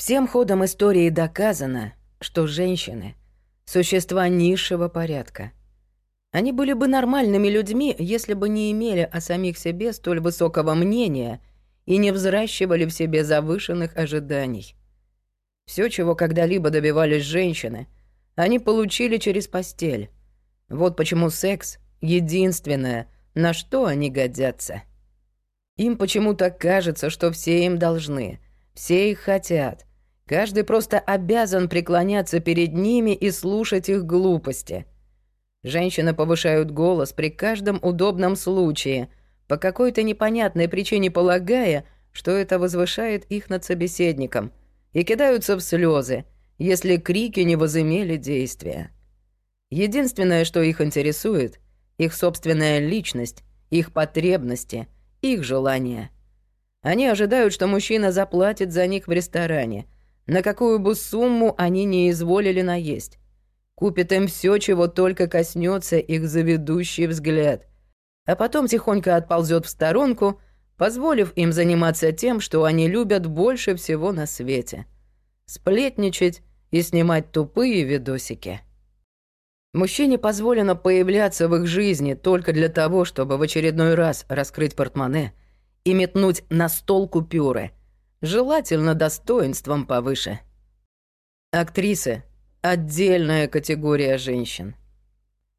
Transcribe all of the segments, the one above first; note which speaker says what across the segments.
Speaker 1: Всем ходом истории доказано, что женщины — существа низшего порядка. Они были бы нормальными людьми, если бы не имели о самих себе столь высокого мнения и не взращивали в себе завышенных ожиданий. Все, чего когда-либо добивались женщины, они получили через постель. Вот почему секс — единственное, на что они годятся. Им почему-то кажется, что все им должны, все их хотят. Каждый просто обязан преклоняться перед ними и слушать их глупости. Женщины повышают голос при каждом удобном случае, по какой-то непонятной причине полагая, что это возвышает их над собеседником — и кидаются в слезы, если крики не возымели действия. Единственное, что их интересует, их собственная личность, их потребности, их желания. Они ожидают, что мужчина заплатит за них в ресторане, на какую бы сумму они не изволили наесть. Купит им все, чего только коснется их заведущий взгляд, а потом тихонько отползет в сторонку, позволив им заниматься тем, что они любят больше всего на свете — сплетничать и снимать тупые видосики. Мужчине позволено появляться в их жизни только для того, чтобы в очередной раз раскрыть портмоне и метнуть на стол купюры, желательно достоинством повыше. Актрисы — отдельная категория женщин.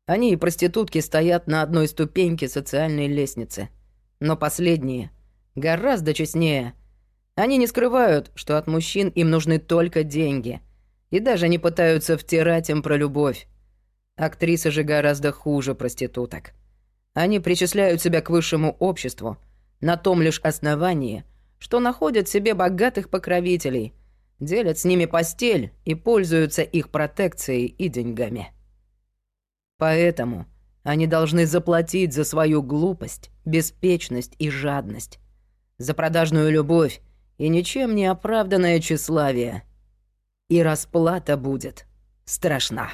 Speaker 1: Они и проститутки стоят на одной ступеньке социальной лестницы — но последние гораздо честнее. Они не скрывают, что от мужчин им нужны только деньги, и даже не пытаются втирать им про любовь. Актрисы же гораздо хуже проституток. Они причисляют себя к высшему обществу на том лишь основании, что находят себе богатых покровителей, делят с ними постель и пользуются их протекцией и деньгами. Поэтому они должны заплатить за свою глупость, беспечность и жадность, за продажную любовь и ничем не оправданное тщеславие. И расплата будет страшна.